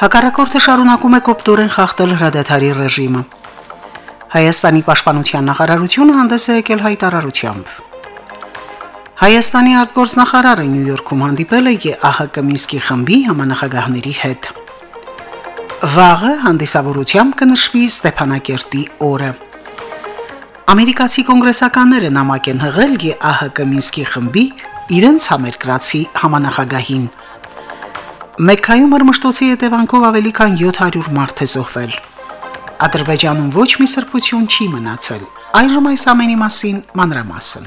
Հակառակորդը շարունակում է կոպտորեն խախտել հրադադարի ռեժիմը։ Հայաստանի պաշտպանության նախարարությունը հանդես է եկել հայտարարությամբ։ Հայաստանի արտգործնախարարը Նյու Յորքում հանդիպել է ԵԱՀԿ Մինսկի խմբի համանախագահների հետ։ Վաղը հանդիսավորությամբ կնշվի Ստեփանակերտի օրը։ Ամերիկացի կոնգրեսականները նամակ են հղել ԵԱՀԿ Մինսկի խմբի իրենց համերկրացի համանախագահին։ Մեքքայում արմշտոցի հետևանքով ավելի քան 700 մարդ է զոհվել։ Ադրբեջանում ոչ մի սրբություն չի մնացել։ Այժմ այս ամենի մասին մանրամասն։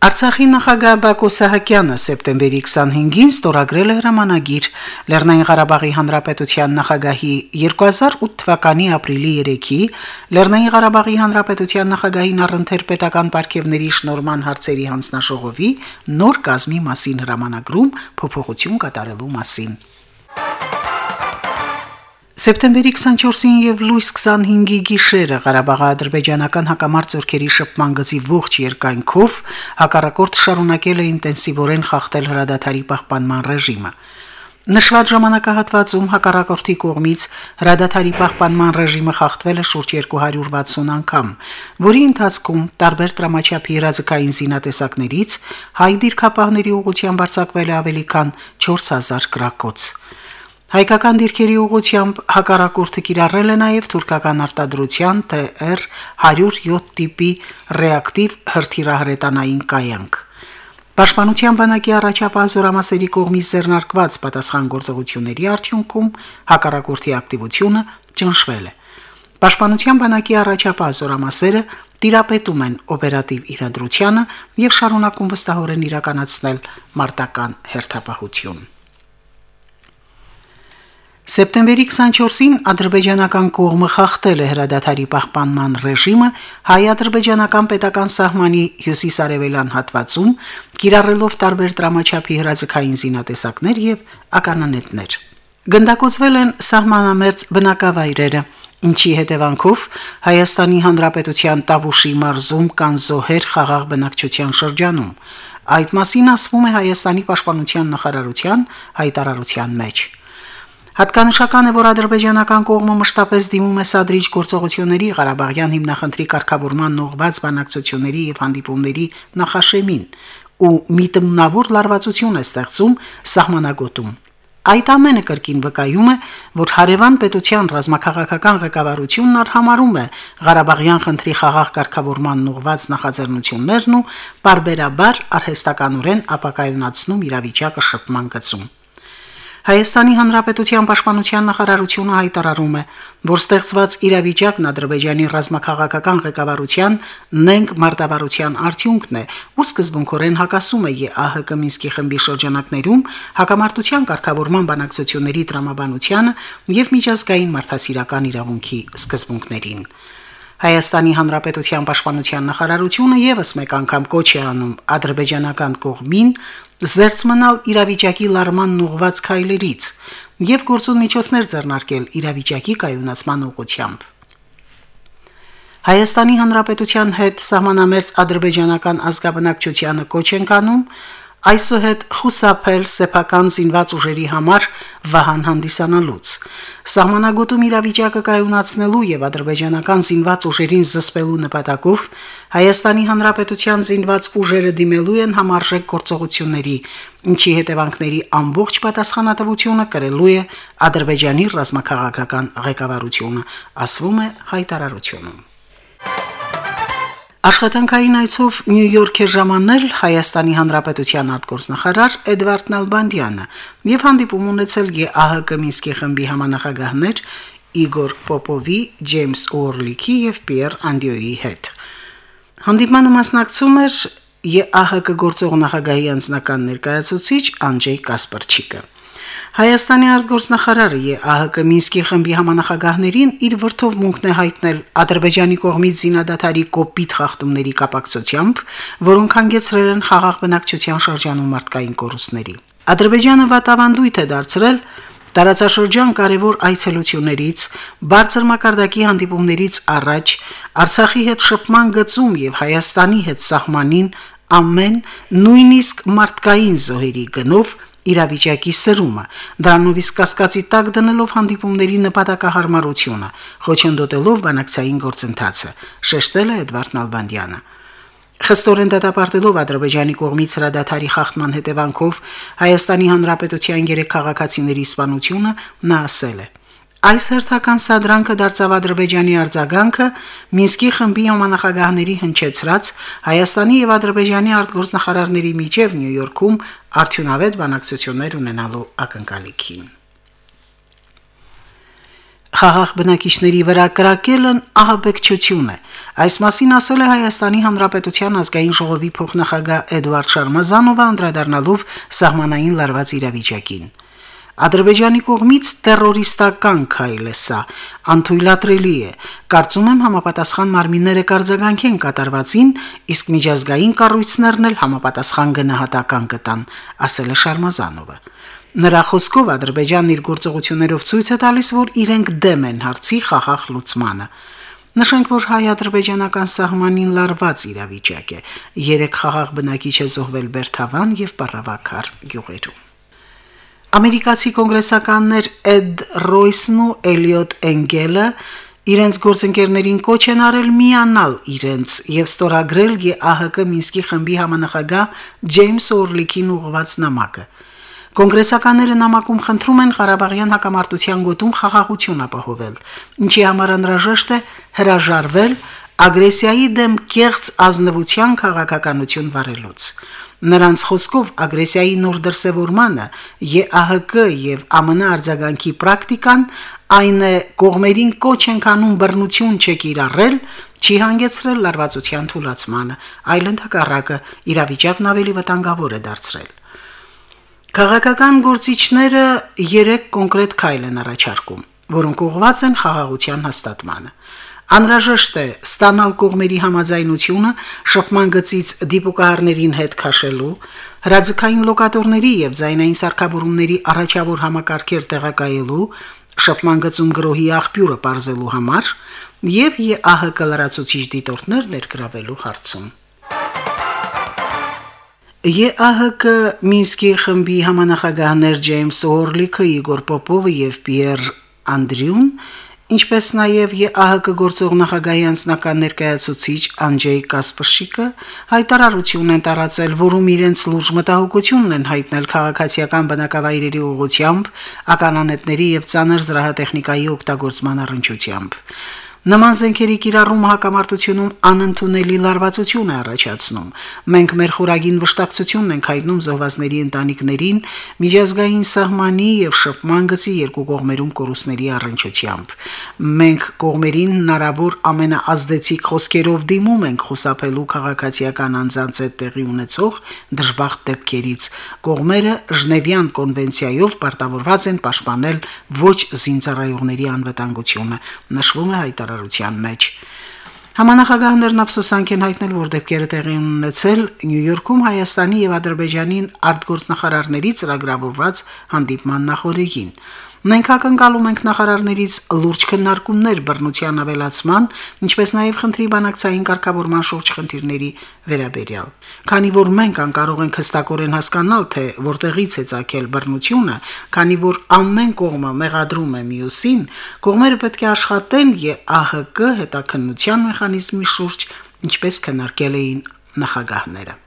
Արցախի նախագահ Բակո Սահակյանը սեպտեմբերի 25-ին ստորագրել է հրամանագիր. Լեռնային Ղարաբաղի Հանրապետության նախագահի 2008 թվականի ապրիլի 3-ի Լեռնային Ղարաբաղի Հանրապետության նախագահին առընթեր պետական պարգևների շնորհման հարցերի հանձնաժողովի նոր կազմի մասին հրամանագրում փոփոխություն կատարելու մասին։ Սեպտեմբերի 24-ին եւ լույս 25-ի գիշերը Ղարաբաղի ադրբեջանական հակամարտ ծորքերի շփման գծի ողջ երկայնքով հակառակորդ շարունակել է ինտենսիվորեն խախտել հրադադարի պահպանման ռեժիմը։ Նշված ժամանակահատվածում հակառակորդի կողմից հրադադարի պահպանման ռեժիմը խախտվել է շուրջ 260 անգամ, որի ընթացքում տարբեր տրամաչափի հրաձգային զինատեսակներից հայ դիրքապահների ուղղությամբ արձակվել է ավելի քան 4000 գրակոց։ Հայկական դիրքերի ուղությամբ հակառակորդը կիրառել է նաև թուրքական արտադրության TR 107 տիպի ռեակտիվ հրթիռահրետանային կայանք։ Պաշտպանության բանակի առաջապահ զորամասերի կողմից ձեռնարկված պատասխան գործողությունների արդյունքում հակառակորդի ակտիվությունը ճնշվել է։ Պաշտպանության բանակի առաջապահ զորամասերը տիրապետում են օպերատիվ իրադրությանը եւ շարունակում վստահորեն իրականացնել մարտական հերթապահություն։ Սեպտեմբերի 24-ին ադրբեջանական կողմը խախտել է հրադադարի պահպանման ռեժիմը հայ-ադրբեջանական պետական սահմանի հյուսիսարևելյան հատվածում, կիրառելով տարբեր դրամաչափի հրաձգային զինատեսակներ եւ ականանետներ։ Գնդակոծվել են սահմանամերձ բնակավայրերը, ինչի հետևանքով Հայաստանի Հանրապետության Տավուշի մարզում կան զոհեր խաղաղ բնակչության շրջանում։ Այդ մասին ասվում է Հայաստանի պաշտպանության նախարարության հայտարարության մեջ։ Հատկանշական է, որ ադրբեջանական կողմը մշտապես դիմում է սադրիչ գործողությունների Ղարաբաղյան հիմնախնդրի կարգավորման նողված բանակցությունների եւ հանդիպումների նախաշեմին ու միտումնավոր լարվածություն է ստեղծում սահմանագոտում։ Այդ ամենը կրկին վկայում է, որ հարևան պետության ռազմաքաղաքական ղեկավարությունն արհամարում է Ղարաբաղյան խնդրի խաղաղ կարգավորման նողված նախաձեռնություններն ու բարբերաբար արհեստականորեն ապակայունացնում իրավիճակը շփման գծում։ Հայաստանի Հանրապետության Պաշտպանության նախարարությունը հայտարարում է, որ ստեղծված իրավիճակն Ադրբեջանի ռազմաքաղաքական ղեկավարության նենք մարտավարության արդյունքն է, ու սկզբունքորեն հակասում է ԵԱՀԿ Մինսկի խմբի շրջանակներում հակամարտության կարգավորման բանակցությունների տրամաբանությանը եւ միջազգային մարդասիրական իրավունքի սկզբունքներին։ Հայաստանի Հանրապետության Պաշտպանության նախարարությունը եւս մեկ անգամ կոչ է անում ադրբեջանական կողմին զերծ մնալ իրավիճակի լարման ուղված քայլերից եւ գործուն միջոցներ ձեռնարկել իրավիճակի կայունացման ուղղությամբ։ Հայաստանի Հանրապետության հետ սահմանամերձ ադրբեջանական ազգաբնակչությանը կոչ են կանում այսուհետ խուսափել սեփական զինված ուժերի համար վահան հանդիսանալուց սահմանագոտում իրավիճակը կայունացնելու եւ ադրբեջանական զինված ուժերին զսպելու նպատակով Հայաստանի Հանրապետության զինված ուժերը դիմելու են համարժեք գործողությունների ինչի հետևանքների ամբողջ պատասխանատվությունը կրելու է Ադրբեջանի ռազմաքաղաքական ղեկավարությունը ասվում է հայտարարությունում Աշխատանքային այցով Նյու Յորք է ժամանել Հայաստանի Հանրապետության արտգործնախարար Էդվարդ Նալբանդյանը եւ հանդիպում ունեցել ԵԱՀԿ Մինսկի խմբի համանախագահներ Իգոր Պոպովի, Ջեյմս Օրլիքի եւ Պիեր Անդիոյի հետ։ Հանդիպմանը մասնակցում էր ԵԱՀԿ գործող նախագահի անձնական ներկայացուցիչ Անջեյ Կասպարչիկը։ Հայաստանի արտգործնախարարը ԵԱՀԿ Մինսկի խմբի համանախագահներին իր վրթովմունքն է հայտնել Ադրբեջանի կողմից զինադատարի կոպիտ խախտումների կապակցությամբ, որոնք հանգեցրել են խաղաղ բնակչության շրջանում մարդկային կորուստների։ Ադրբեջանը վատավանդույթ է դարձրել տարածաշրջան կարևոր այցելություններից, բարձր մակարդակի հանդիպումներից առաջ Արցախի հետ շփման գծում եւ Հայաստանի հետ սահմանին ամեն նույնիսկ մարդկային զոհերի գնով իրավիճակի սրումը, դրանով իսկ կասկածի տակ դնելով հանդիպումների նպատակահարմարությունը, խոչընդոտելով բանակցային գործընթացը, շեշտել է Էդվարդ Նալբանդյանը։ Խստորեն դատապարտելով Ադրբեջանի կողմից հրադադարի խախտման հետևանքով Հայաստանի Հանրապետության երեք քաղաքացիների սպանությունը նա ասել է. Այս հերթական սադրանքը դարձավ Ադրբեջանի արձագանքը Մինսկի խմբի համանախագահների հնչեցրած Հայաստանի եւ Ադրբեջանի արտգործնախարարների միջև Նյու Յորքում արդյունավետ բանակցություններ ունենալու ակնկալիքին։ Խաղաղ բնակիչների վրա կրակելն ահաբեկչություն է։ Այս մասին ասել է Հայաստանի Հանրապետության ազգային ժողովի փոխնախագահ Էդուարդ Շարմազանովը անդրադառնալով սահմանային լարված իրավիճակին։ Ադրբեջանի կողմից terroristական քայլ է սա, անթույլատրելի է։ Կարծում եմ համապատասխան մարմինները կարձագանքեն կատարվածին, իսկ միջազգային կառույցներն էլ համապատասխան գնահատական կտան, ասել է Շարմազանովը։ Նրա խոսքով Ադրբեջանն իր գործողություններով ցույց է տալիս, որ իրենք դեմ են հարցի խաղաղ լուծմանը։ Նշենք, որ հայ-ադրբեջանական սահմանին լարված իրավիճակ է։ Երեք խաղաղ բնակիչ է զոհվել Բերթավան եւ Պարավակար գյուղերում։ Ամերիկացի կոնգրեսականներ Էդ Ռոյսն ու Էլիոտ Էնգելը իրենց գործընկերներին կոչ են արել միանալ իրենց եւ ստորագրել ԵԱՀԿ Մինսկի խմբի համանախագահ Ջեյմս Օրլիքին ուղղված նամակը։ Կոնգրեսականները նամակում խնդրում են Ղարաբաղյան հակամարտության գոտում խաղաղություն ապահովել, ինչի համար անհրաժեշտ է հրաժարվել ագրեսիայի դեմ կեղծ ազնվության քաղաքականություն վարելուց։ Նրանց խոսքով ագրեսիայի նոր դրսևորմանը ԵԱՀԿ եւ ԱՄՆ արձագանքի պրակտիկան այն է կողմերին կոչ են կանում բռնություն չկիրառել, չի հանգեցրել լարվածության թուլացմանը, այլ ընդհակառակը իրավիճակն ավելի վտանգավոր է դարձրել։ Քաղաքական գործիչները 3 կոնկրետ քայլ են առաջարկում, որոնք ուղղված են խաղաղության հաստատմանը։ Անհրաժեշտ է ստանալ կողմերի համաձայնությունը շփման գծից դիպուկահարներին հետ քաշելու, հրաձգային լոկատորների եւ ձայնային սարքավորումների առաջավոր համակարգեր տեղակայելու, շփման գծում գրոհի աղբյուրը բարձելու համար եւ ԵԱՀԿ լրացուցիչ դիտորդներ ներգրավելու հարցում։ ԵԱՀԿ Մինսկի խմբի համանախագահներ Ջեյմս Օրլիքը, Իգոր Պոպովը եւ Պիեր Անդրյուն ինչպես նաև ԵԱՀԿ գործող նախագահի անձնական ներկայացուցիչ Անջեյ Կասպրշիկը հայտարարություն են տարածել, որում իրենց լուրջ մտահոգությունն են հայտնել քաղաքացիական բնակավայրերի ուղղությամբ, ականանետների եւ ծանր զրահատեխնիկայի օգտագործման առընչությամբ։ Նման զենքերի կիրառումը հակամարտությունում անընդունելի լարվածություն է առաջացնում։ Մենք մեր խորագին վշտակցությունն ենք հայտնում զոհվածների ընտանիքներին, միջազգային սահմանի եւ շփման գծի երկու կողմերում կորուստների առընչությամբ։ Մենք կողմերին հնարավոր ամենաազդեցիկ խոսքերով դիմում ենք խուսափելու քաղաքացիական անձանց հետ տեղի ունեցող դժբախտ դեպքերից։ Կողմերը Ժնևյան կոնվենցիայով պարտավորված են պաշտպանել ոչ զինծառայողների անվտանգությունը։ Նշվում է հայտարարություն հայտարարության մեջ։ Համանախագահներն ափսոսանք են հայտնել, որ դեպքերը տեղի ունեցել Նյու Յորքում Հայաստանի եւ Ադրբեջանի արտգործնախարարների ծրագրավորված հանդիպման նախորդին։ Մենք ակնկալում ենք նախարարներից լուրջ քննարկումներ բռնության ավելացման, ինչպես նաև խնդրի բանակցային կարգավորման շուրջ խնդիրների վերաբերյալ։ Քանի որ մենք անկարող ենք հստակորեն հասկանալ, թե որտեղից է ցակել բռնությունը, քանի որ ամեն կողմը մեղադրում է մյուսին, կողմերը պետք է աշխատեն ԵԱՀԿ հետաքննության մեխանիզմի շուրջ, ինչպես քննարկել էին նախագահները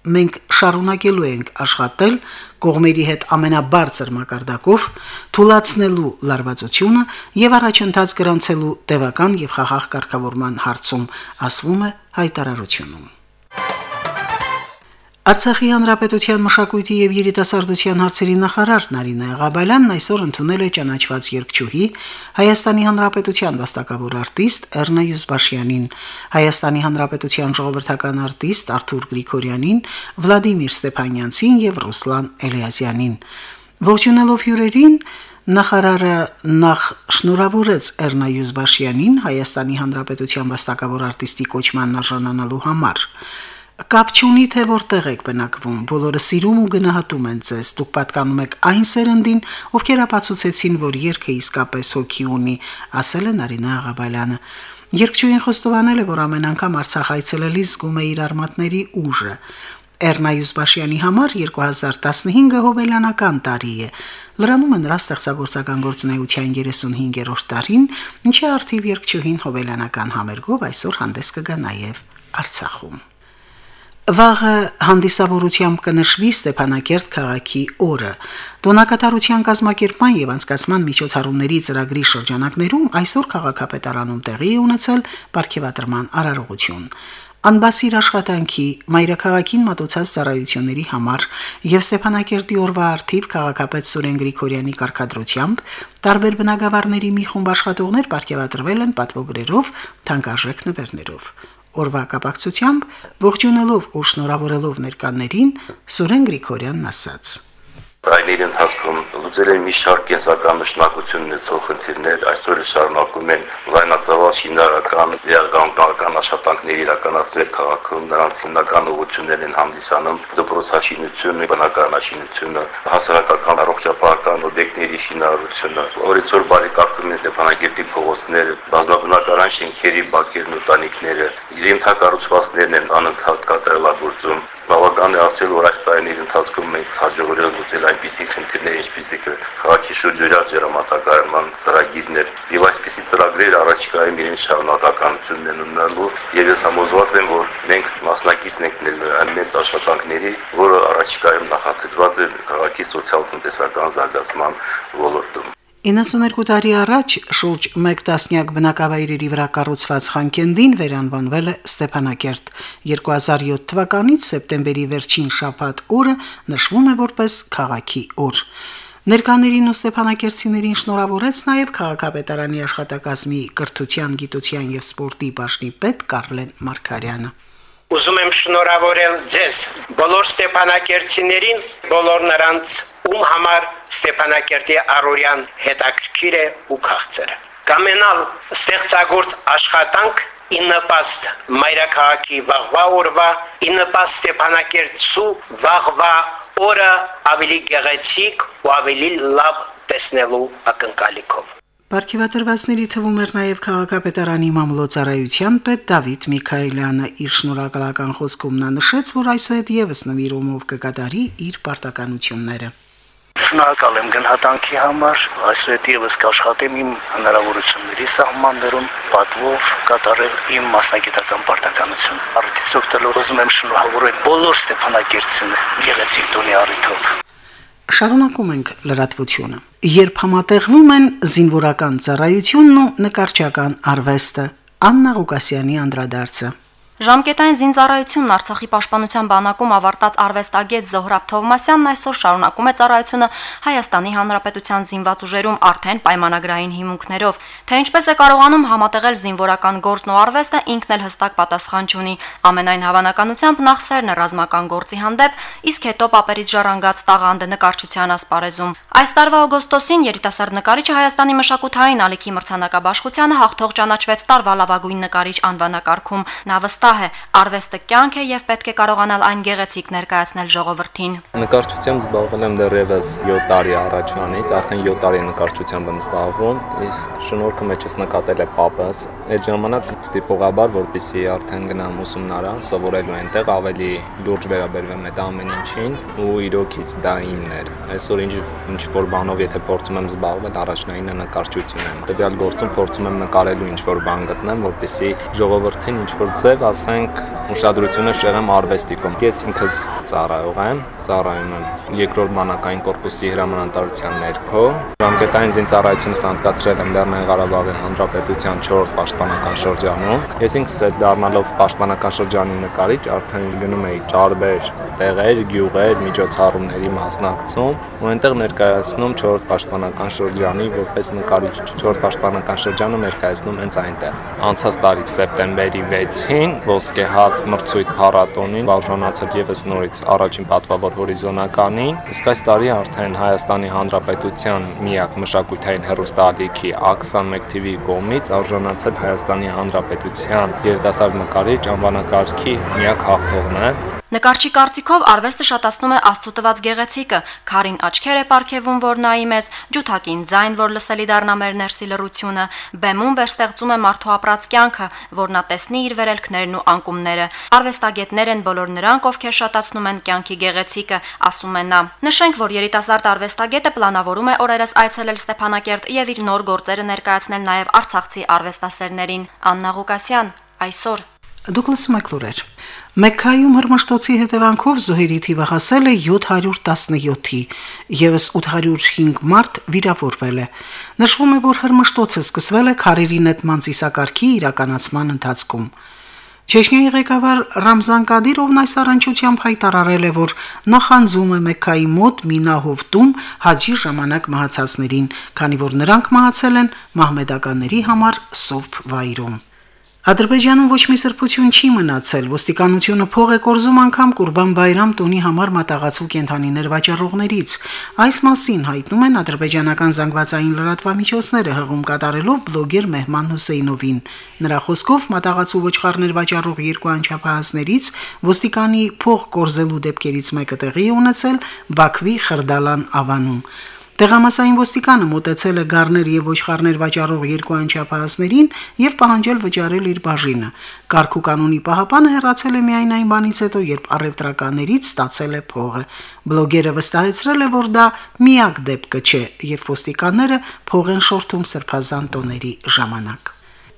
մենք շարունակելու ենք աշխատել կողմերի հետ ամենաբարձր մակարդակով թույլատնելու լարվածությունը եւ առաջընթաց գրանցելու տևական եւ խաղաղ կարգավորման հարցում ասվում է հայտարարությունում Արցախի հանրապետության մշակույթի եւ երիտասարդության հարցերի նախարար Նարինե Ղաբալյանն այսօր ընդունել է ճանաչված երգչուհի Հայաստանի հանրապետության վաստակավոր արտիստ Էռնա Յուզբաշյանին, Հայաստանի հանրապետության ժողովրդական արտիստ Արթուր Գրիգորյանին, Վլադիմիր Ստեփանյանցին եւ Ռուսլան Էլիազյանին։ Ողջունելով հյուրերին Նախարարը նախ շնորհավորեց Էռնա Յուզբաշյանին Հայաստանի Հանրապետության վաստակավոր արտիստի կոչման արժանանալու համար։ Կապ չունի թե որտեղ եք բնակվում, բոլորը սիրում ու գնահատում են ձեզ։ Դուք պատկանում եք այն սերնդին, ովքեր ապացուցեցին, որ երգը իսկապես հոգի ունի, ասել է Նարինե Աղաբալյանը։ Երկչույն խոստովանել է, որ ամեն անգամ Արցախ այցելելիս զգում է իր արմատների ուժը։ Էռնա Յուզբաշյանի համար 2015-ը հոբելյանական տարի է։ Լրանում է նրա ստեղծագործական գործունեության 35-րդ տարին, ինչի արդիվ երկչուհին հոբելյանական համերգով այսօր հանդես կգա նաև Արցախում։ Վաղը հանդիսավորությամբ կնշվի Ստեփանակերտ քաղաքի օրը։ Տոնակատարության կազմակերպման եւ անցկացման միջոցառումների ծրագրի շրջանակներում այսօր քաղաքապետարանում տեղի է ունեցել ապարքեվատրման արարողություն։ Անբասիր աշխատանքի մայրաքաղաքին մատուցած ծառայությունների համար եւ Ստեփանակերտի օրվա արթիվ քաղաքապետ Սուրեն Գրիգորյանի կարգադրությամբ տարբեր բնակավարների մի խումբ աշխատողներ ապարքեվատրվել են պատվոգրերով, թանկարժեք նվերներով։ Օրվա կապակցությամբ ողջունելով ու շնորհավորելով ներկաներին Սուրեն Գրիգորյանն ասաց. Տարիների ընթացքում լուծել են մի շարք կենսական նշանակություն ունեցող խնդիրներ, այսօր շարունակում են լայնածավալ շինարարական, լիարժանական աշխատանքներ իրականացնել քաղաքում, նրանց հիմնական ուղղություններն են հանդիսանում դպրոցաշինությունը, բնակարանաշինությունը, հասարակական առողջապահական օբյեկտների շինարարությունը, օրեցօր բարեկարգում են Ստեփանագերտի փողոցները, բազմաբնակարան շենքերի բակերն ու տանիքները, իրենթակառուցվածքներն են անընդհատ կատարելագործում բավական է ասել, որ այս տարիների ընթացքում մենք հաջողորեն լուծել այնպիսի խնդիրներ, ինչպիսիք քաղաքի շուրջօրյա ջերմատակարարման ծրագիրներ եւ այսպիսի ծրագրեր առաջիկայում իրեն շարունակականությունն են ունենալու եւ ես համոզված եմ, որ մենք մասնակիցն ենք այն մեծ աշխատանքների, որը առաջիկայում նախատեսված է քաղաքի սոցիալ-տնտեսական զարգացման ոլորտում։ 92 տարի առաջ շուրջ 1 տասնյակ բնակավայրերի վրա կառուցված Խանկենդին վերանվանվել է Ստեփանակերտ։ 2007 թվականից սեպտեմբերի վերջին շաբաթ օրը նշվում է որպես քաղաքի օր։ Ներկաներին ու Ստեփանակերտցիներին շնորհավորեց նաև քաղաքապետարանի աշխատակազմի կրթության, գիտության եւ սպորտի բաժնի պետ Կարլեն Մարկարյանը։ Ուզում եմ շնորհավորել ձեզ բոլոր Ստեփանակերտցիներին, բոլոր նրանց ում համար Ստեփանակերտի Արորյան հետաքրքիր է ու քաղցր։ Կամենալ ստեղծագործ աշխատանք իննպաստ մայրաքաղաքի վաղվա օրվա իննպաստ Ստեփանակերտցու վաղվա օրը ավելի գեղեցիկ ու ավելի լավ տեսնելու ակնկալիքով Պարքիվատրվածների թվում էր նաև քաղաքապետարանի մամլոյցարայության պետ Դավիթ Միքայելյանը իր շնորհակալական խոսքում նա նշեց, որ այսուհետ եւս նվիրումով կկատարի իր պարտականությունները։ Շնորհակալ եմ գնահատանքի համար, այսուհետ եւս կաշխատեմ իմ հնարավորությունների սահմաններում պատվով կատարել իմ մասնագիտական պարտականություն։ Արդյոք օգտելով ուզում եմ շնորհավորել բոլոր Ստեփանակերտցիները գեղեցիկ տոնի առիթով։ Շարունակում ենք լրատվությունը։ Երբ համատեղվում են զինվորական ծառայությունն ու նկարչական արվեստը, Աննա Ղուկասյանի անդրադարձը Ժամկետային զինծառայությունն Արցախի պաշտպանության բանակում ավարտած արվեստագետ Զոհրաբ Թովմասյանն այսօր շարունակում է ծառայությունը Հայաստանի Հանրապետության զինված ուժերում արդեն պայմանագրային հիմունքներով։ Թե ինչպես է կարողանում համատեղել զինվորական գործն ու արվեստը, ինքն էլ հստակ պատասխան չունի։ Ամենայն հավանականությամբ նախ սերն է ռազմական գործի հանդեպ, իսկ հետո պապերից ժառանգած տաղանդը նկարչության ասպարեզում։ Այս տարվա օգոստոսին երիտասարդ նկարիչը Հայաստանի մշակութային ալիքի մրցանակաբաշխությանը հաղթող ճանաչվեց տարվա լավագույն նկարիչ անվանակարգում։ Նա վստահ է, արվեստը կյանք է եւ պետք է կարողանալ այն գեղեցիկ ներկայացնել ժողովրդին։ Նկարչությամբ զբաղվել եմ դեռևս 7 տարի առաջվանից, արդեն 7 տարի նկարչությամբ եմ զբաղվում, իսկ շնորհքը մեջս նկատել է պապս։ Այդ ժամանակ ստիպողաբար, որպեսի արդեն գնամ ուսումնարան, սովորելու այնտեղ ավելի լուրջ վերաբերվեմ այդ ամեն ինչին ու իրոքից դա իմն էր։ Այսօր ինչ ինչ որ բանով եթե փորձում եմ զբաղվել, առաջնայինը նկարչություն եմ։ Տվյալ գործում փորձում եմ նկարելու ինչ որ բան գտնեմ, որպեսզի ժողովրդին ինչ որ ձև, ասենք, ուշադրությունը շեղեմ արվեստի կողմ։ Ես ինքս ծառայող եմ, ծառայում եմ երկրորդ բանակային կորպուսի հրամանատարության ներքո։ Ժամկետային զինծառայությունս անցկացրել եմ Լեռնային Ղարաբաղի Հանրապետության 4-րդ պաշտպանական շրջանում։ Ես ինքս էլ դառնալով պաշտպանական շրջանի նկարիչ արդեն գնում էի տարբեր տեղեր, գյուղեր, միջոցառումների մասնակցում ու այնտեղ ներկայացնում 4-րդ պաշտպանական շրջանի որպես նկարիչ 4-րդ պաշտպանական շրջանը ներկայացնում հենց այնտեղ։ Անցած տարի սեպտեմբերի 6-ին ոսկեհաս մրցույթ փառատոնին վարժանացել եւս նորից առաջին պատվավոր հորիզոնականին, իսկ այս տարի արդեն Հայաստանի Հանրապետության միակ մշակութային հերոստալիքի ԱԿՍ1 TV կողմից արժանացել Հայաստանի Հանրապետության երիտասարդ նկարիչ անվանակարգի միակ հաղթողն է Նկարչի կարծիքով արվեստը շատացնում է Աստծո տված գեղեցիկը, քարին աչքեր է ապարգևում, որ նայի մեզ, ջութակին ձայն, որ լսելի դառնա մեր ներսի լրությունը, բեմում վերստեղծում է մարդու ապրած կյանքը, որ նա տեսնի իր վերելքներն ու անկումները։ Արվեստագետներ են բոլոր նրանք, ովքեր շատացնում են կյանքի գեղեցիկը, ասում է նա։ Նշենք, որ երիտասարդ արվեստագետը պլանավորում է օրերս այցելել Ստեփանակերտ եւ իր նոր գործերը ներկայացնել նաև Արցախցի արվեստասերներին։ Աննա Ղուկասյան այսօր Դուք լսում եք լուրեր։ Մեքքայում հրմշտոցի հետևանքով զոհերի թիվը հասել է 717-ի, եւս 805 մարդ վիրավորվել է։ Նշվում է, որ հրմշտոցը սկսվել է քարերի նետման ծիսակարգի իրականացման ընթացքում։ Չեչնիայի ղեկավար Ռամզան Կադիրովն այս առընչությամբ հայտարարել է, որ նախանձում է Մեքքայի մոտ Մինահովտում հաջի ժամանակ մահացածներին, քանի որ նրանք մահացել են մահմեդականների համար Սուրբ վայրում։ Ադրբեջանում ոչ մի սրբություն չի մնացել։ Ոստիկանությունը փող է կորզում անգամ Կուրբան Բայրամ տոնի համար մատաղացու կենթանիներ վաճառողներից։ Այս մասին հայտնում են ադրբեջանական զանգվածային լրատվամիջոցները հղում կատարելով բլոգեր Մեհման Հուսեյնովին։ Նրա խոսքով մատաղացու ոչխարներ վաճառող երկու անչափահասներից ոստիկանի փող կորզելու դեպքերից մեկը տեղի ունեցել Բաքվի Խրդալան ավանում։ Տեղամասային ոստիկանը մտեցել է գառներ եւ ոչխարներ վաճառող երկու անչափահասներին եւ պահանջել վճարել իր բաժինը։ Կարգու կանոնի պահապանը հեռացել է միայն այն բանից հետո, երբ առևտրականներից ստացել է փողը։ Բլոգերը վստահեցրել է, որ դա միակ դեպքը չէ, երբ ոստիկանները փող են շորթում սրբազան տոների ժամանակ։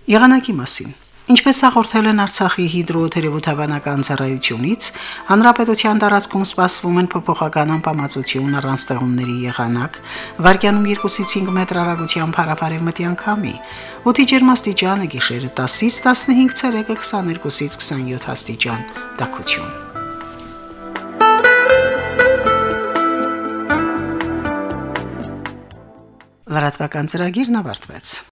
Եղանակի մասին Ինչպես հաղորդել են Արցախի հիդրոթերապևտաբանական ծառայությունից, հանրապետության տարածքում սպասվում են փոփոխական անբավարարություն առանց ձեղումների եղանակ, վարկյանում 2-ից 5 մետր հեռագությամբ հարավարևմտյան քամի։ Օդի ջերմաստիճանը գիշերը 10-ից 15 ցելսիուսը 22-ից 27 աստիճան։ Տաքություն։ Լրատվական ծրագիրն ավարտվեց։